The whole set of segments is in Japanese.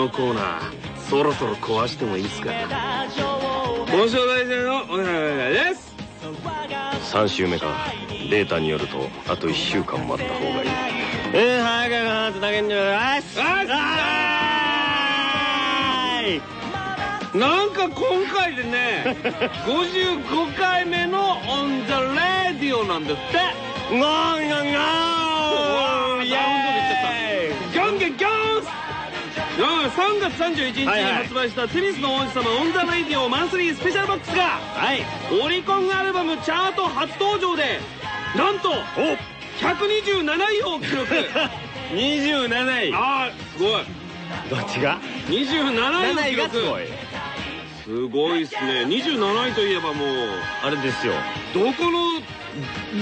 のコーナーそろそろ壊してもいいですか交渉大臣のお願いです。3週目か。データによるとあと1週間待った方がいい。えー、早くつなげんじゃない。はい。なんか今回でね 55回目の「オン・ザ・レディオ」なんですって。ゴンゴンゴン3月31日に発売したテニスの王子様オン・ザ・レディオマンスリースペシャルボックスがはい。オリコンアルバムチャート初登場でなんとお127位を記録。27位。ああすごい。どっちが？27位を7記録。位がすごい。すごいっすね。27位といえばもうあれですよ。どこの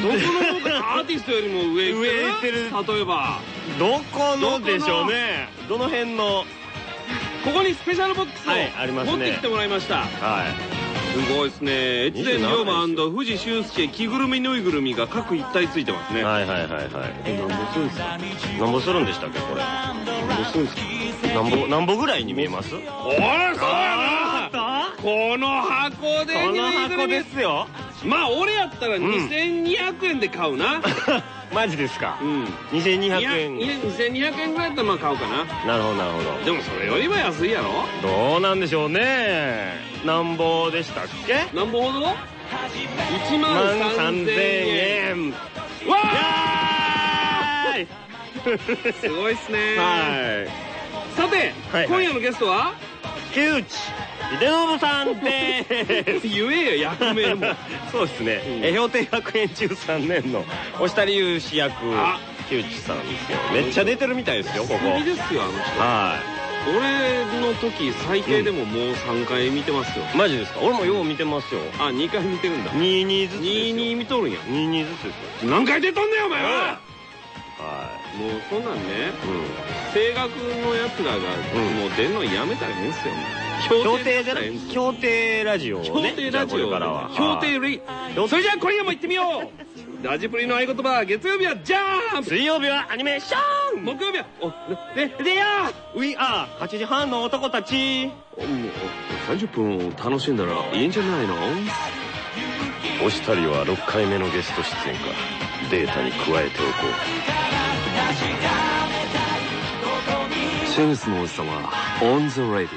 どこのアーティストよりも上行ってる？上行ってる。例えば。どこのでしょうね。どの辺の？ここにスペシャルボックスをはいありますね。持ってきてもらいました。はすごいですね。越前龍馬藤修介着ぐるみぬいぐるみが各一体ついてますね。いはいはいはいはい。えなんぼするんですか？なんぼするんでしたっけこれ？なんぼするんですか？なんぼなんぼぐらいに見えます？おいそうやな。この箱でこのぬいぐる箱みですよまあ俺やったら2200円で買うな。マジですか。うん。2200円。2200円ぐらいだったらまあ買うかな。なるほどなるほど。でもそれよりは安いやろ。どうなんでしょうね。なんぼでしたっけ？なんぼほど ?1 万万3000 3000円。円わはーい！ーすごいっすね。はい。さて、はい。今夜のゲストは？木内秀信さんで 言えよ役名も。す そうですね、氷定学園中3年の押谷雄志役あ。木内さんですよ。めっちゃ出てるみたいですよここ。いいですよあの人。は俺の時最低でももう3回見てますよ、いマジですか？俺もよう見てますよ。あ2回見てるんだ。22ずつですよ。22見とるんや。22ずつですよ。何回出とんねんお前は！はもうそんなんねい、うん。声楽のやつらがん。もう出んのやめたらええんすよ。協定じゃなええんすよ。協定ラジオを協ね定ラジオからは。協定レイ。それじゃあ今夜も行ってみよう。ラジプリの合言葉は月曜日はジャンプ。水曜日はアニメーション。木曜日はおねでや We are 8時半の男たち。もう30分楽しんだらいいんじゃないの？押したりは6回目のゲスト出演かデータに加えておこテニスの王子様 On the Radio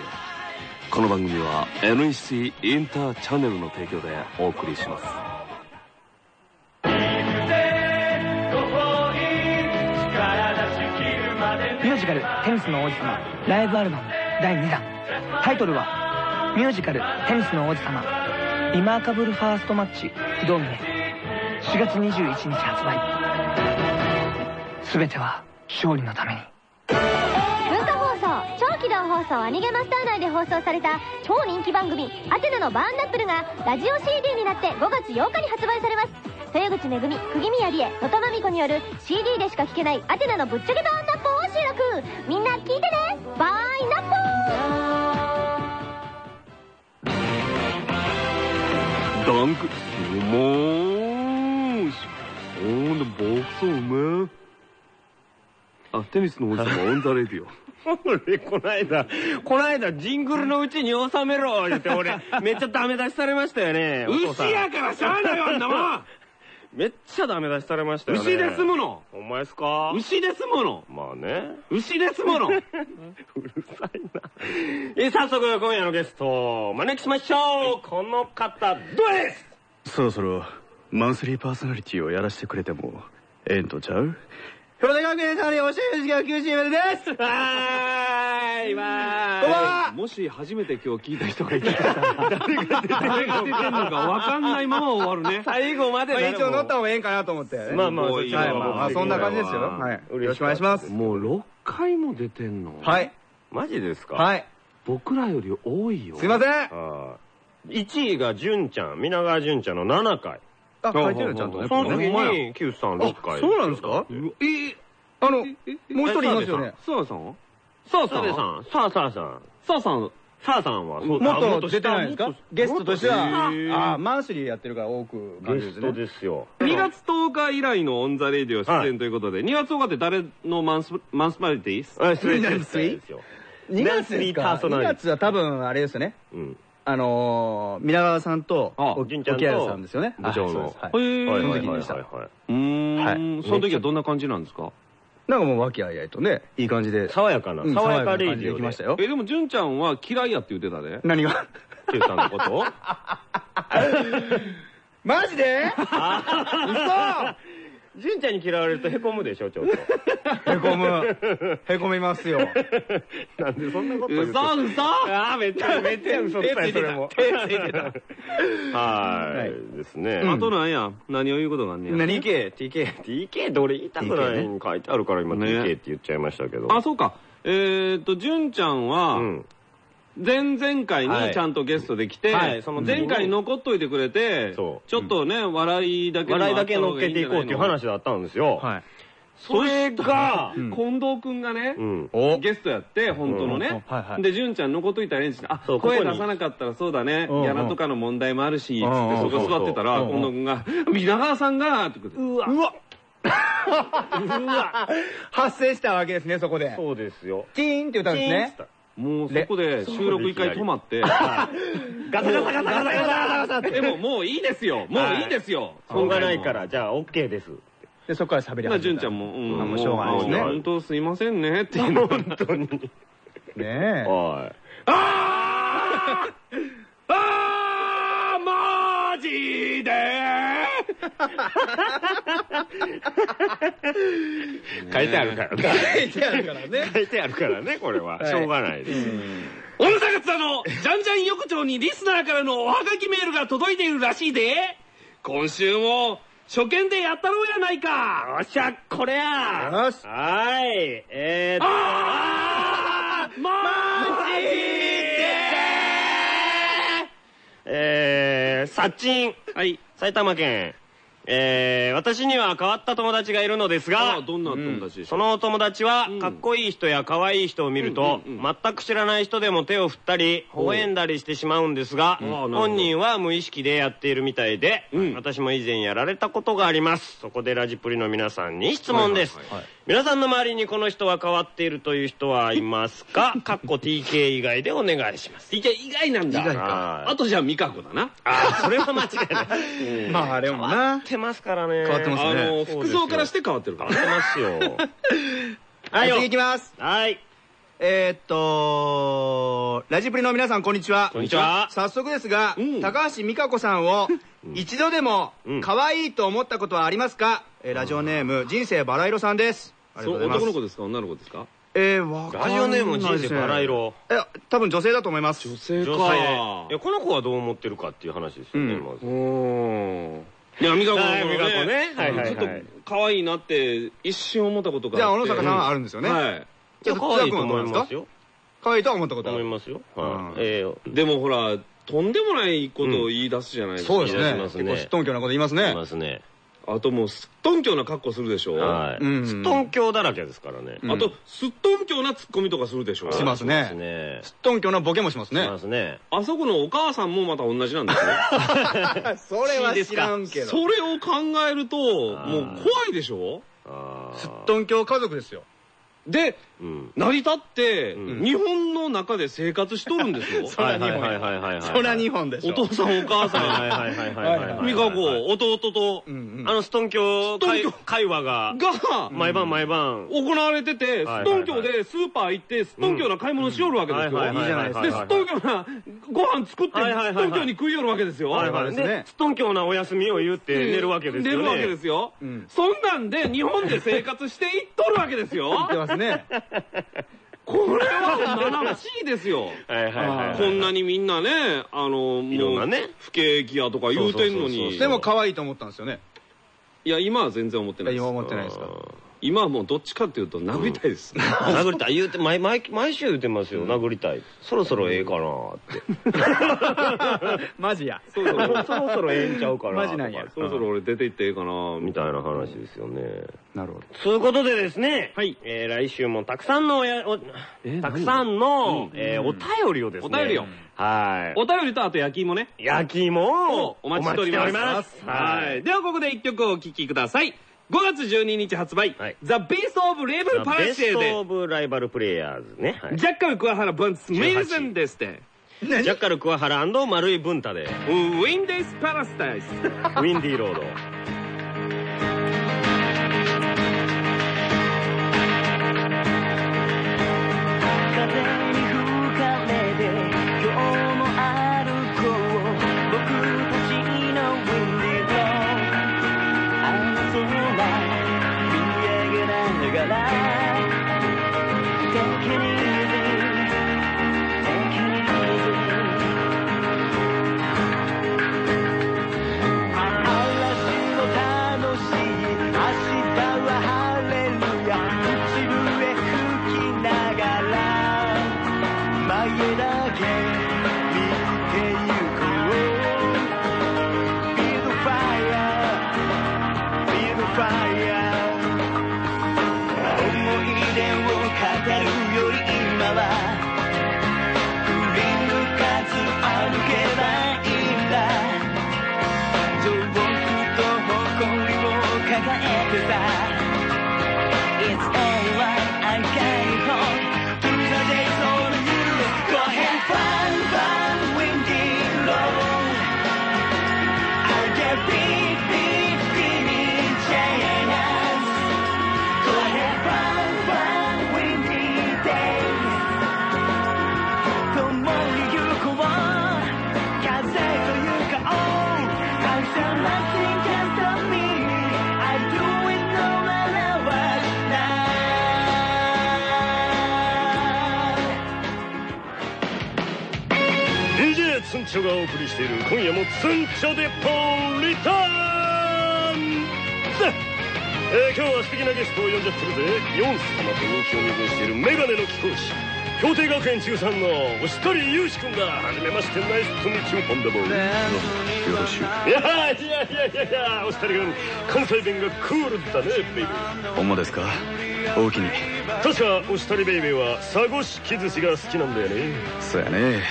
この番組は NEC インターチャンネルの提供でお送りします。ミュージカル「テニスの王子様」ライブアルバム第2弾。タイトルは「ミュージカルテニスの王子様。リマーカブルファーストマッチ不動明」4月21日発売。全ては勝利のために。文化放送超機動放送アニゲマスター内で放送された超人気番組「アテナのバーンナップル」がラジオ CD になって5月8日に発売されます。豊口めぐみ釘宮理恵野田真美子による CD でしか聴けないアテナのぶっちゃけバーンナップを収録。みんな聞いてね。バーイナップダンクもーしほんとボクソーめあテニスの王子様オンザレディオ。う 俺こないだこないだジングルのうちに収めろ言って俺 めっちゃダメ出しされましたよね牛やからしゃあないよあんなもん。めっちゃダメ出しされましたよね。牛で済むの。お前ですか？牛で済むの。まあね。牛で済むの。うるさいな。えー早速今夜のゲスト招きしましょう、この方どうです。そろそろマンスリーパーソナリティをやらせてくれてもええんとちゃう？黒田学園さんに教える時間9チームです。はーいわーいこんばんは。もし初めて今日聞いた人がいたら誰が出て誰が出てんのか分かんないまま終わるね。最後までまあ、一応乗った方がええんかなと思って。まあまあそっちの方がはいまあそんな感じですよ。はい。よろしくお願いします。もう6回も出てんの？はい。マジですか？はい。僕らより多いよ。すいません。あー。1位が純ちゃん皆川純ちゃんの7回あ、書いてるちゃんとね。その時に Q さん6回あそうなんですか？えあの、もう一人いますよね。さあさん。さあさあさん？さあさん。さあさん。サーさんは、もっと出て。ないですか？ゲストとしては、ああ、マンスリーやってるから多くゲストですよ。2月10日以来のオンザレディオ出演ということで、2月10日って誰のマンス、マンスパリティ？失礼です。よ。2月ですか？パーソナ ?2 リティ月は多分あれですよね。うん。あのー、皆川さんと、あお純ちゃんと。沖原さんですよね。部長の。へーはい。そのはいはいはい。時にでしたうーん、はいその時はどんな感じなんですか？なんかもう和気あいあいとね、いい感じで。爽やかな、うん爽やかレイ感じディオでできましたよ。え、でも、純ちゃんは嫌いやって言ってたで。何が？Q さんのこと。を マジで？純ちゃんに嫌われると凹むでしょ、ちょっと。へこむ。へこみますよ。なんでそんなこと言う嘘嘘？ああ、めっちゃ、めっちゃ嘘つい、てた。はい。ですね。あとなんや何を言うことがあんねや。何 TK、TK、TK どれ言いたくないに書いてあるから今ね TK って言っちゃいましたけど。あ、そうか。えーっと、純ちゃんは、うん。前々回はい。にちゃんとゲストで来て、はい。その前回に残っといてくれて、ちそう。ょっとね、笑いだけ笑いだけ乗っけていこうっていう話だったんですよ。はい。それが、うん。近藤くんがね、ゲストやって、本当のね。で、純ちゃん残っといたらええんちあそう、ここに。声出さなかったらそうだね、ギうんうん。ャラとかの問題もあるし、つうんうん。ってそこ座ってたら、近藤くんが、皆川さんが、ってうわ。うわ。うわ。発生したわけですね、そこで。そうですよ。チーンって言ったんですね。もうそこで収録一回止まって、ガサガサガサガサガサガサって。でももういいですよ、もういいですよ。しょうがないから、じゃあ OK です。で、そこから喋りまあ、始めた。純ちゃんも、うんあもうしょうがないですねも本当すいませんね、っていうの本当に。ねえ。はあーあーマジでい。書いてあるからね。書いてあるからね。書いてあるからね、これは。はいしょうがないです。大阪津のジャンジャン横丁にリスナーからのおはがきメールが届いているらしいで、今週も初見でやったろうやないかよっしゃ、これやよしはーい。えーっと、あーマジでえー、サッチン。はい。埼玉県。えー、私には変わった友達がいるのですがどんな友達でしょそのお友達はうん、かっこいい人や可愛い人を見ると、うんうんうん。全く知らない人でも手を振ったり、微笑んだりしてしまうんですが、本人は無意識でやっているみたいで、うん。私も以前やられたことがあります。そこでラジプリの皆さんに質問です。はいはいはい皆さんの周りにこの人は変わっているという人はいますか？かっこ TK 以外でお願いします。いや、意外なんだ。意外かあとじゃあ、ミカコだな。あー、それは間違いない。まあ、あれもな。ってますからね。変わってますねあの、服装からして変わってるから変わね。ってますよ。は、はい次行きます。はい。えーっと、ラジプリの皆さん、こんにちは。こんにちは早速ですがうん、高橋美香子さんを一度でもうん可愛いと思ったことはありますか？えーラジオネーム、人生バラ色さんです。ありがとそうう、ございます。男の子ですか？女の子ですか？えー、わかんないラジオネーム人生バラ色。え、多分女性だと思います。女性女性。いや、この子はどう思ってるかっていう話ですよね、うんまず。うん。いや、ミカコのはいこの美香子ねはいはいはいちょっと可愛いなって一瞬思ったことがじゃあ、あって。小野坂さんはあるんですよね。はい。いや、可愛いと思いますよ。可愛いとは思ったことある。思いますよ。はいうん。えでもほら、とんでもないことを言い出すじゃないですか。そうですね。結構すっとんきょうなこと言いますえ、いね。ますね。あともう、すっとんきょうな格好するでしょ？はい。うんすっとんきょうだらけですからね。うんあと、すっとんきょうなツッコミとかするでしょ？しますねしますね。すっとんきょうなボケもしますねしま。すね。あそこのお母さんもまた同じなんですよ。それは知らんけど。それを考えると、もう怖いでしょ？すっとんきょう家族ですよ。で、うん。成り立って、うん日本の中で生活しとるんですよ。そら日本はいはいはいはいはい。そら日本でしょ。お父さんお母さはいはいはいはいはいはい。ん、美香子、弟と、あの、ストンキョ会話が、が、毎晩毎晩。行われてて、はいストンキョでスーパー行って、ストンキョな買い物しよるわけですよ。うんいいじゃないですかで、ストンキョなご飯作って、はいはいはいはいストンキョに食いよるわけですよ。はいはい。ですねで、ストンキョなお休みを言って寝るわけですよね。寝るわけですよ。うんそんなんで日本で生活していっとるわけですよ 言って。ますね。これは七らしいですよ。こんなにみんなね、あの、もう、なね不景気やとか言うてんのに。でも可愛いと思ったんですよね。いや、今は全然思ってないです。今思ってないですか。今はもうどっちかっていうと殴りたいです。殴りたい。言うて毎毎毎週言うてますよ。殴りたい。そろそろええかなって。マジや。そろそろそろそろええんちゃうかなマジなんや。そろそろ俺出て行ってええかな、みたいな話ですよね。なるほど。そういうことでですね、はい。えー来週もたくさんのおやおえたくさんの、えーお便りをですね。お便りを。はい。お便りとあと焼き芋ね。焼き芋をお待ちしております。ははい。い。ではここで一曲お聴きください。5月12日発売、はい。The of ベスオ、ブライバルプレイヤーズね、はい。ジャッカル桑原ブンツメイゼンですって。ジャッカル桑原丸井文太で。ウィンデスパラスタイス。ウィンディーロードツンチョがお送りしている今夜もツンチョでポリターンえー今日は素敵なゲストを呼んじゃってるぜ。ヨンス様。と人気を二分しているメガネの貴公子氷定学園中3の押谷雄志君だはじめましてナイスとミチューポンダボーよろしゅういやいやいやいやいや押谷君関西弁がクール。だねベイベーほんまですか？おおきに。確か押谷ベイベーは佐護市木寿司が好きなんだよね。そうやね。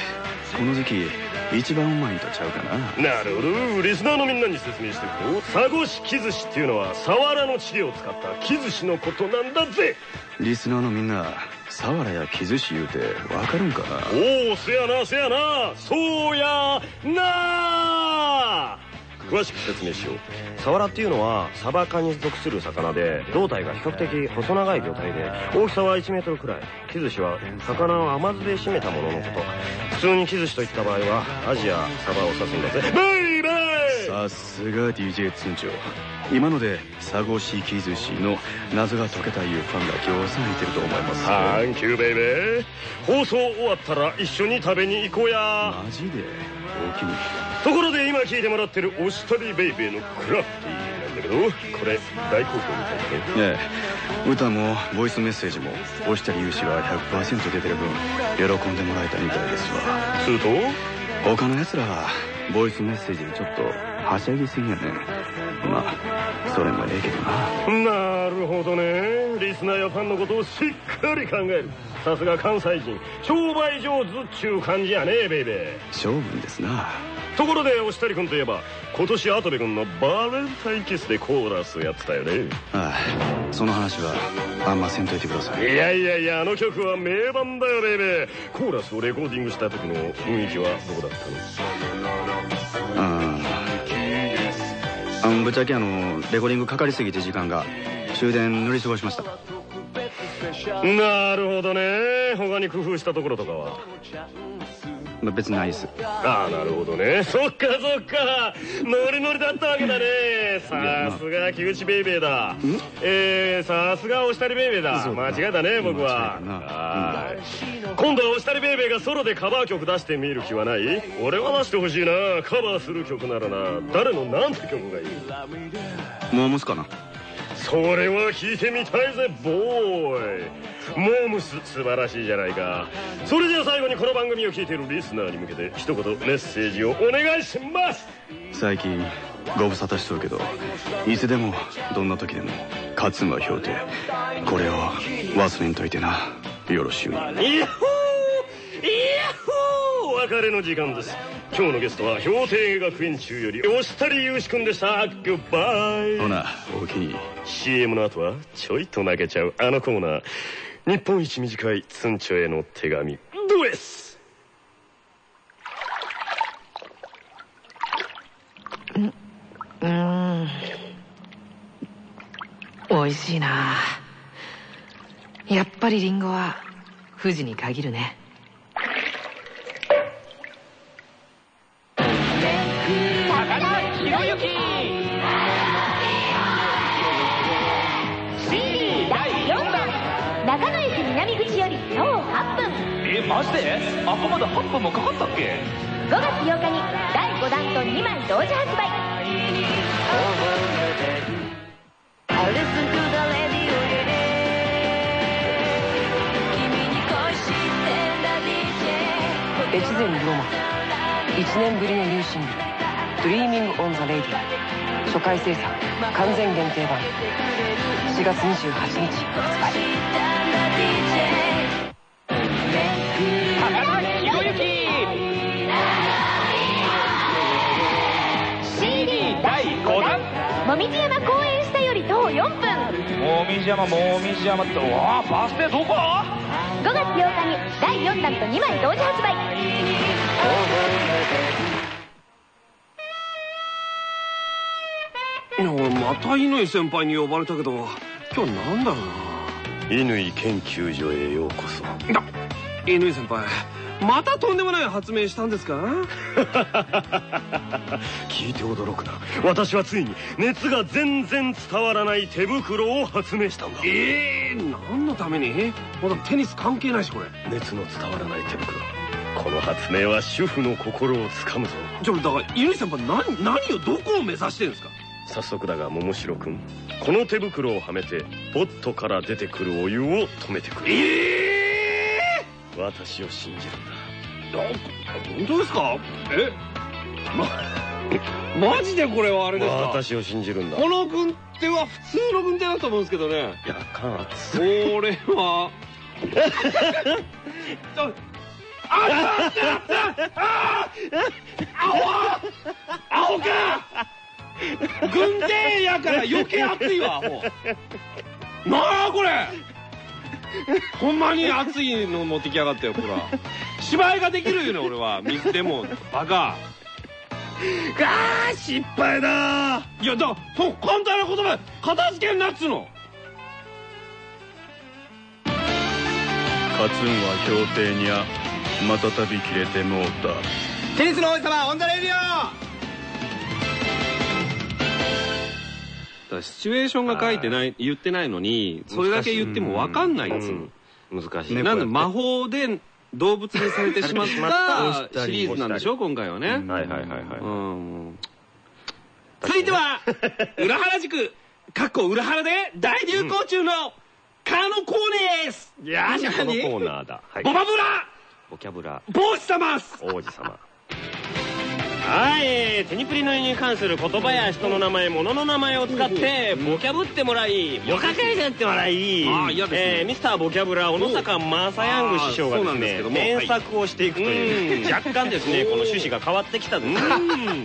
この時期一番うまいんとちゃうかな。なるほど。リスナーのみんなに説明していくと佐護市木寿司っていうのはサワラのチゲを使った木寿司のことなんだぜ。リスナーのみんなサワラや木寿司言うてわかるんかな。おおせやなせやな。そうやな詳しく説明しよう。サワラっていうのはサバ科に属する魚で胴体が比較的細長い魚体で大きさは1メートルくらい。木寿司は魚を甘酢で締めたもののこと。普通に木寿司といった場合はアジやサバを指すんだぜ。ベイベーさすが DJ 通長今ので佐護市木寿司の謎が解けたいうファンがぎょうさんいてると思いますサンキューベイベー放送終わったら一緒に食べに行こうや。マジで。おおきにところで今聴いてもらってる「おしとりベイベー」のクラフティーなんだけどこれ大好評みたいだねええ歌もボイスメッセージも押したり勇姿が100%出てる分喜んでもらえたみたいですわ。すると？他の奴らはボイスメッセージでちょっとはしゃぎすぎやね。まあそれもええけどな。なるほどね。リスナーやファンのことをしっかり考える。さすが関西人。商売上手っちゅう感じやねベイベ勝負ですな。ーところでおしり君といえば今年跡部君のバレンタインキスでコーラスやってたよね。ああその話はあんませんといてください。いやいやいやあの曲は名盤だよベイベー。コーラスをレコーディングした時の雰囲気はどこだったの？あああのぶっちゃけあのレコーディングかかりすぎて時間が終電乗り過ごしました。なるほどね。他に工夫したところとかは。まあ別にないです。ああなるほどね。そっかそっか。ノリノリだったわけだね。さすが木口ベイベーだ。えー、さすがおしたりベイベーだ。間違えたね僕は。今度はおしたりベイベーがソロでカバー曲出してみる気はない？俺は出してほしいな。カバーする曲ならな。誰のなんて曲がいい？モームスかなそれは聞いてみたいぜボーイ。モームス素晴らしいじゃないか。それじゃあ最後にこの番組を聞いているリスナーに向けて一言メッセージをお願いします。最近ご無沙汰しとるけどいつでもどんな時でも勝つんは氷定。これを忘れんといてな。よろしゅうにイヤッホーイヤッホーお別れの時間です。今日のゲストは氷定学園中より吉谷雄志くんでした。グッバイほなおおきに CM の後はちょいと泣けちゃうあのコーナー。日本一短いツンチョへの手紙。ドレス！うん。美味しいな。やっぱりリンゴは富士に限るねマジで？あこまで8分もかかったっけ？5月8日に第5弾と2枚同時発売。越前龍馬1年ぶりのニューシングル「Dreaming on the Radio」初回生産完全限定版4月28日発売もみじ山公園下より徒歩4分。もみじ山もみじ山ってわあバス停どこ5月8日に第4弾と2枚同時発売。いや俺また乾先輩に呼ばれたけど今日なんだろう乾研究所へようこそ。乾先輩またとんでもない発明したんですか？聞いて驚くな。私はついに熱が全然伝わらない手袋を発明したんだ。ええー、何のために？まだテニス関係ないしこれ。熱の伝わらない手袋。この発明は主婦の心をつかむぞ。じゃあだから乾先輩何何をどこを目指してるんですか？早速だが桃城君この手袋をはめてポットから出てくるお湯を止めてくれ。ええ私を信じるんだ。ー、本当ですか？え？ま マジでこれはあれですか？私を信じるんだ。この軍手は普通の軍手だと思うんですけどね。やかん熱これは。あああったあったあ青青か軍手やから余計熱いわもうなあこれ ほんまに熱いの持ってきやがったよほら。芝居ができるよね俺は。水でもバカ。あー失敗だいやだそう簡単な言葉片付けんなっつうの。勝つんは氷帝にゃまたたび切れてもうた。テニスの王子様オンザレディだからシチュエーションが書いてない言ってないのにそれだけ言っても分かんないんですよ難しい。なんで魔法で動物にされてしまっまた。シリーズなんでしょ今回はね。はいはいはいはい、うん。続いては裏原宿かっこ裏原で大流行中のカノコーネです。いやーこの何コーナーだ、はい。ボバブラ。ボキャブラ。帽子様っす。王子様はい、えーテニプリの絵に関する言葉や人の名前物の名前を使ってボキャブってもらいボカケーってもらい。あー嫌ですね。えーミスターボキャブラ小野坂正ヤング師匠がですねですけども添削をしていくという。うん。若干ですねこの趣旨が変わってきたです。ね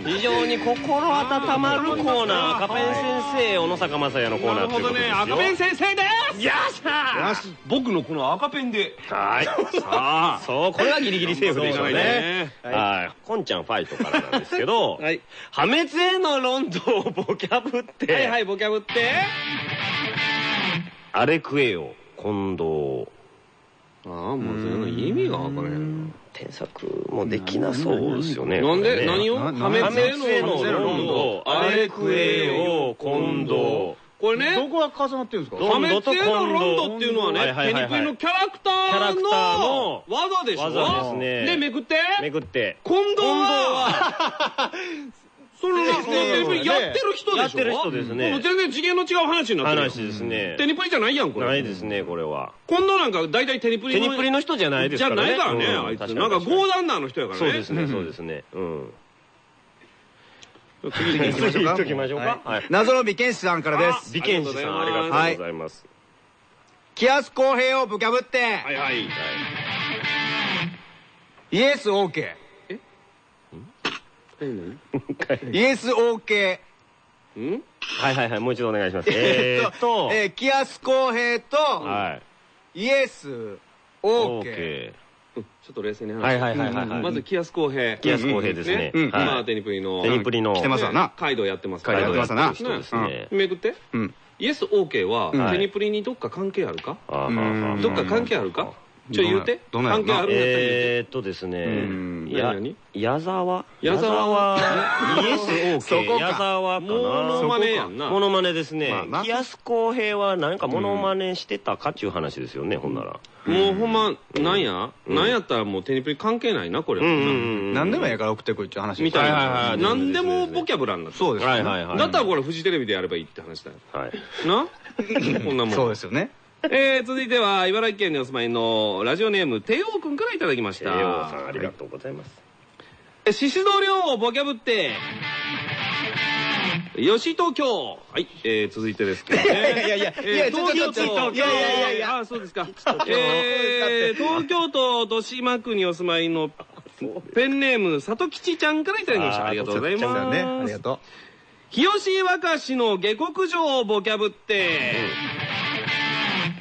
非常に心温まるコーナー赤ペン先生小野坂正也のコーなるナーということですよ。ほどね。赤ペン先生です！よっしゃー。僕のこの赤ペンで。はい。さあ。そうこれはギリギリセーフでしょうね。はい。こんちゃんファイトからなんですけど はい。破滅へのロンドンをボキャブって、はいはいボキャブって。あれ食えよ近藤ああもうその意味が分からへん添削もできなそうですよねなんで何を？な破滅へへののロンドンあれ食えよ近藤ここれねどこが重なってるんですか？ど破滅へのロンドっていうのはね、はいはいはいはいテニプリのキャラクターのの技でしょ技ですねで、めくって。めくって。近藤は、その、やってる人でしょ？やってる人ですねもう全然次元の違う話になってるよ。話ですね。テニプリじゃないやん、これ。ないですね、これは。近藤なんか大体テニプリの。テニプリの人じゃないですからね。じゃないからね、うんあいつ。なんかゴーダンナーの人やからね。そうですね、そうですね。うん。次行きましょうか。行きましょうか。はい。謎の美剣士さんからです。美剣士さん、ありがとうござい。ます。気圧公平をぶかぶってはいはい。イエス OK イエス OK ん？はいはいはい、もう一度お願いします。えーっと、えー気圧公平とはい。イエス OK ちょっと冷静に話はいはいはいはいはい。まず気圧公平。気圧公平ですね。うんはい。今、テニプリの。テニプリの。来てますわな。カイドウやってますカイドウやってますな。人ですね。めくって。うん。イエス OK は、はいテニプリにどっか関係あるか？あーはーはー。どっか関係あるか？ちょ、言うて。どん関係あるんやったら。えーっとですね矢沢？矢沢？は、イエスそこ OK。か矢沢かな。モノマネやんな。モノマネですね安公平は何かモノマネしてたかっちゅう話ですよね、ほんなら。もうほんま、なんや？なんやったらもうテニプリ関係ないな、これは。うんうんうん。何でもええから送ってこいっていう話みたいはいはいはいな。何でもボキャブラになってるそうですはいはいはい。だったらこれフジテレビでやればいいって話だよ。はい。な？こんなもん。そうですよね えー、続いては、茨城県にお住まいのラジオネーム、帝王くんからいただきました。帝王さんありがとうございます。えシシド量をボキャブって、吉と京。はい、えー、続いてですけどね。いやいやいや、東京都いやいやいやいやあ、そうですか。えー、東京都豊島区にお住まいの、ペンネーム、里吉ちゃんからいただきました。ありがとうございます。ねありがと日吉若市の下克上をボキャブって、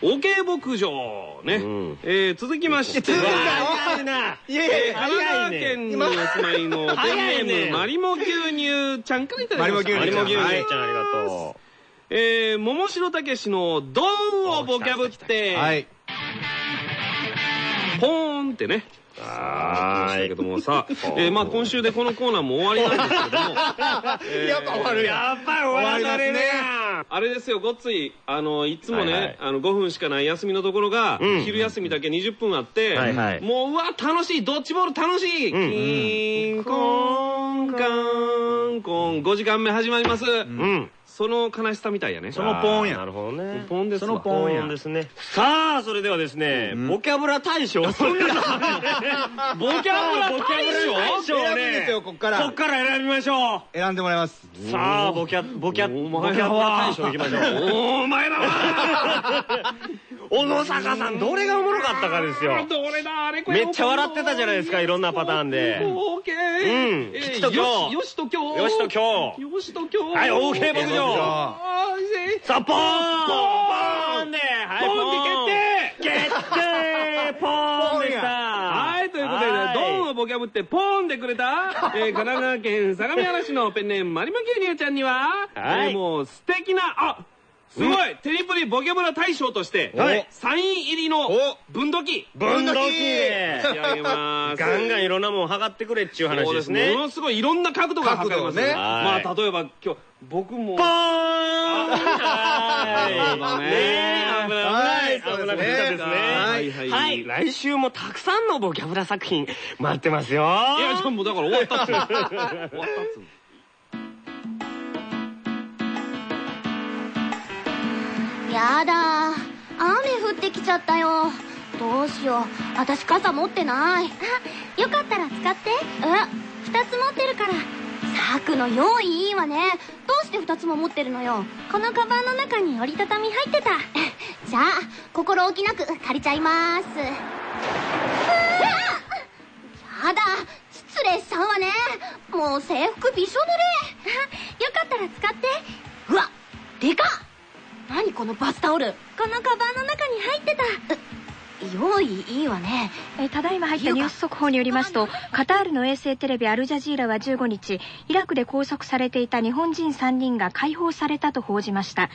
おけ牧場ね、うん。えー続きまして。は、早いな。ういやいえーや神奈川県にお住まいのペンネームマリモ牛乳ちゃんからいただきました。マリモ牛乳ちゃんありがとえー、桃城武史のドンをボキャブって、はい。ポーンってね。う。はだけーい。どもさ、えー、まあ今週でこのコーナーも終わりなんですけども、やっぱ終わるややっぱり終わらされるやん。あれですよ、ごっつい、あの、いつもね、はいはいあの、5分しかない休みのところが、うん昼休みだけ20分あって、はいはいもう、うわ、楽しい、ドッジボール楽しい、んうんキーン、コーン、カーン、コーン、5時間目始まります。うん。その悲しさみたいやね。そのポンやなるほどね。ポンですわそのポンやポンですね。さあ、それではですね、ボキャブラ大賞。そんなボキャブラ大賞選ぶんですよね。こっからこっから選びましょ選んでもらいますう。さあ、ボキャ、ボキャ、おボキャブラ大賞いきましょう。お前らは小野坂さん、どれがおもろかったかですよ。どれだあれこれめっちゃ笑ってたじゃないですかいろんなパターンでオーケーうんえー吉と京よしよしと京よしと京よしと京はいオーケー牧場あーいいさあ、ポーンポーンで、はい、ポーンで決定。決定ポーンでした。はい、ということで、はい。ドンをボキャブってポーンでくれた、えー、神奈川県相模原市のペンネームマリモ牛乳ちゃんには、もう素敵な、あすごいテニプリボキャブラ大賞として、はいサイン入りの分度器。分度器。で仕上げます。ガンガンいろんなもん測ってくれっちゅう話ですね。ものすごいいろんな角度が測れます角度ね。まあ、はい。例えば今日、僕も。ポーンはいなるほどねねえ。危ない。はい。危ない。危なかったですね。はい。はい。はい。来週もたくさんのボキャブラ作品待ってますよ。いや、じゃあもうだから終わったっつうの。終わったっつうのやだ。雨降ってきちゃったよ。どうしよう。私傘持ってない。あよかったら使って。え二つ持ってるから。サクの用意いいわね。どうして二つも持ってるのよ。このカバンの中に折りたたみ入ってた。じゃあ心置きなく借りちゃいます。うわやだ。失礼さんはね。もう制服びしょ濡れ。よかったら使って。うわでかっ何このバスタオル？このカバンの中に入ってた。用意いいわね。えーただいま入ったニュース速報によりますとカタールの衛星テレビアルジャジーラは15日イラクで拘束されていた日本人3人が解放されたと報じました。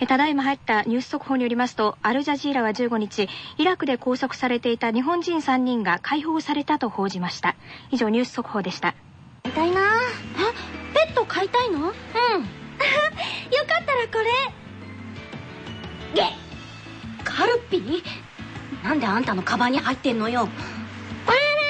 えーただいま入ったニュース速報によりますとアルジャジーラは15日イラクで拘束されていた日本人3人が解放されたと報じました。以上ニュース速報でした。飼いたいな。えペット飼いたいの？うん。よかったらこれげカルピなんであんたのカバンに入ってんのよ。あれ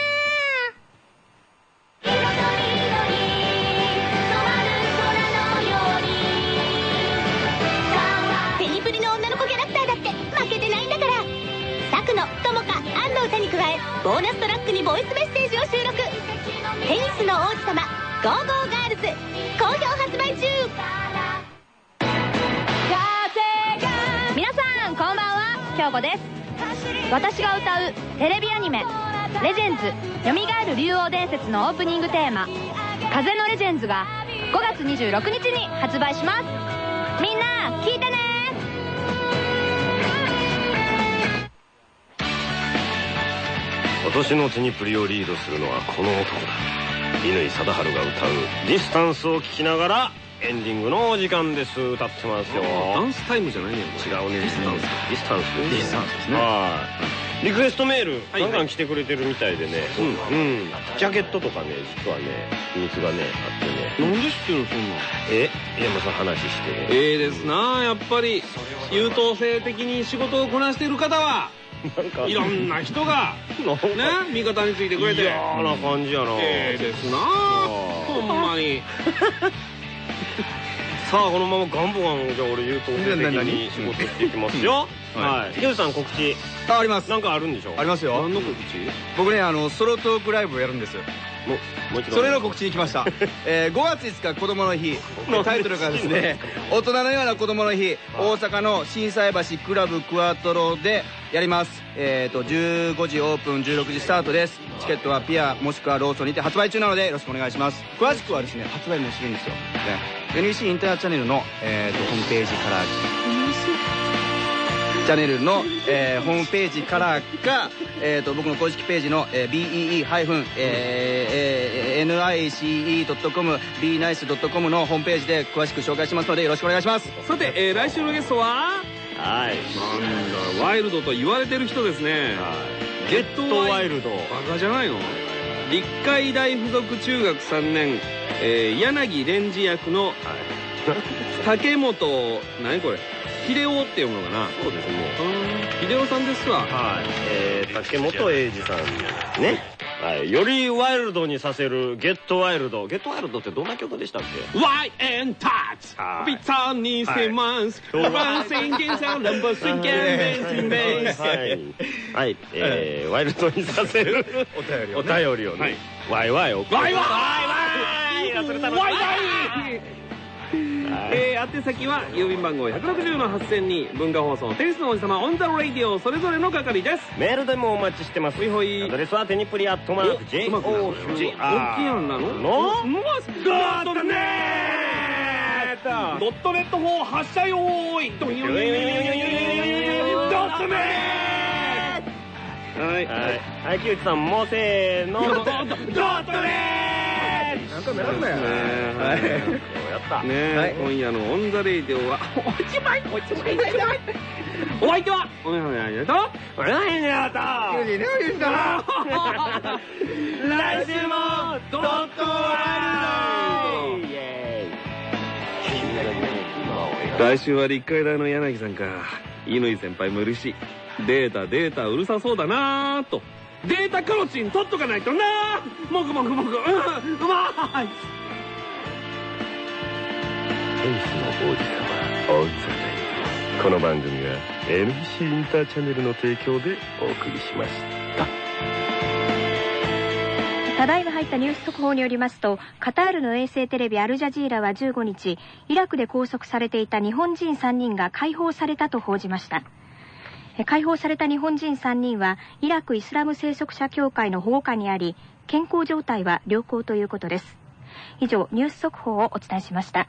レビアニメ「レジェンズ蘇る竜王伝説」のオープニングテーマ「風のレジェンズ」が5月26日に発売します。みんな聞いてね！今年のテニプリをリードするのはこの男だ。乾貞治が歌う「ディスタンス」を聴きながらエンディングのお時間です。歌ってますよ。ダンスタイムじゃないね違うね。ディスタンスディスタンスディスタンスですね。はいリクエストメールガンガン来てくれてるみたいでね。うんうんジャケットとかね実はね秘密がねあってね。なんで知ってるのそんなんえ山さん話してね。ええですなやっぱり優等生的に仕事をこなしている方はなんかいろんな人がね味方についてくれて。嫌な感じやな。ええですなほんまに さあこのままガンボガンじゃあ俺優等生的に仕事していきますよ。はい。竹内さん告知。ああります。なんかあるんでしょありますよ。何の告知？僕ねあのソロトークライブをやるんですそれの告知に来ました、えー5月5日子供の日。タイトルがですね「大人のような子供の日」大阪の心斎橋クラブクワトロでやります。えっ、と15時オープン16時スタートです。チケットはピアもしくはローソンにて発売中なのでよろしくお願いします。詳しくはですね発売もしてるんですよ、ね、NEC インターチャンネルの、えー、とホームページからチャンネルの、えーホームページからか、えー、と僕の公式ページの、えー、BEE-NICE.com bnice.com のホームページで詳しく紹介しますのでよろしくお願いしますさて、えー来週のゲストははいなんだワイルドと言われてる人ですねゲットワイルドバカじゃないの立海大附属中学3年、えー柳蓮司役の竹本何これ秀夫って読むのかな？そうですもう秀夫さんですわ。はい。えー竹本英二さんね。はい。よりワイルドにさせるゲットワイルド。ゲットワイルドってどんな曲でしたっけ？Y and Touch はい。ビターにせますワンシンサンランバンベンシンスはい、はい。えー、ワイルドにさせるお便りお便りをね、ワイワイをワイワイワイワイワイワイえー、宛先は郵便番号160の8000に文化放送テニスの王子様オンザロレイディオそれぞれの係です。メールでもお待ちしてます。ほいほい。アドレスはテニプリアットマーク JOQR お大きいやんなののネットドットネット4発射よーいドットネットはいはい、はい、木内さんもせーのドットネットなんか目立つねはいたねえ、はい今夜のオンザレイディオは、おしまいおしまいおしまいお相手は、おやおややと、おやいやった来週も、ドットワイルイエド来週は立海大の柳さんか。乾先輩もいるし、データデータうるさそうだなーと。ベータカロチン取っとかないとなーもぐもぐもぐ、うん、うまーいーイテニスの王子様 on the Radio この番組は NBC インターチャンネルの提供でお送りしましたただいま入ったニュース速報によりますと、カタールの衛星テレビアルジャジーラは15日、イラクで拘束されていた日本人3人が解放されたと報じました。解放された日本人3人は、イラクイスラム聖職者協会の保護下にあり、健康状態は良好ということです。以上、ニュース速報をお伝えしました。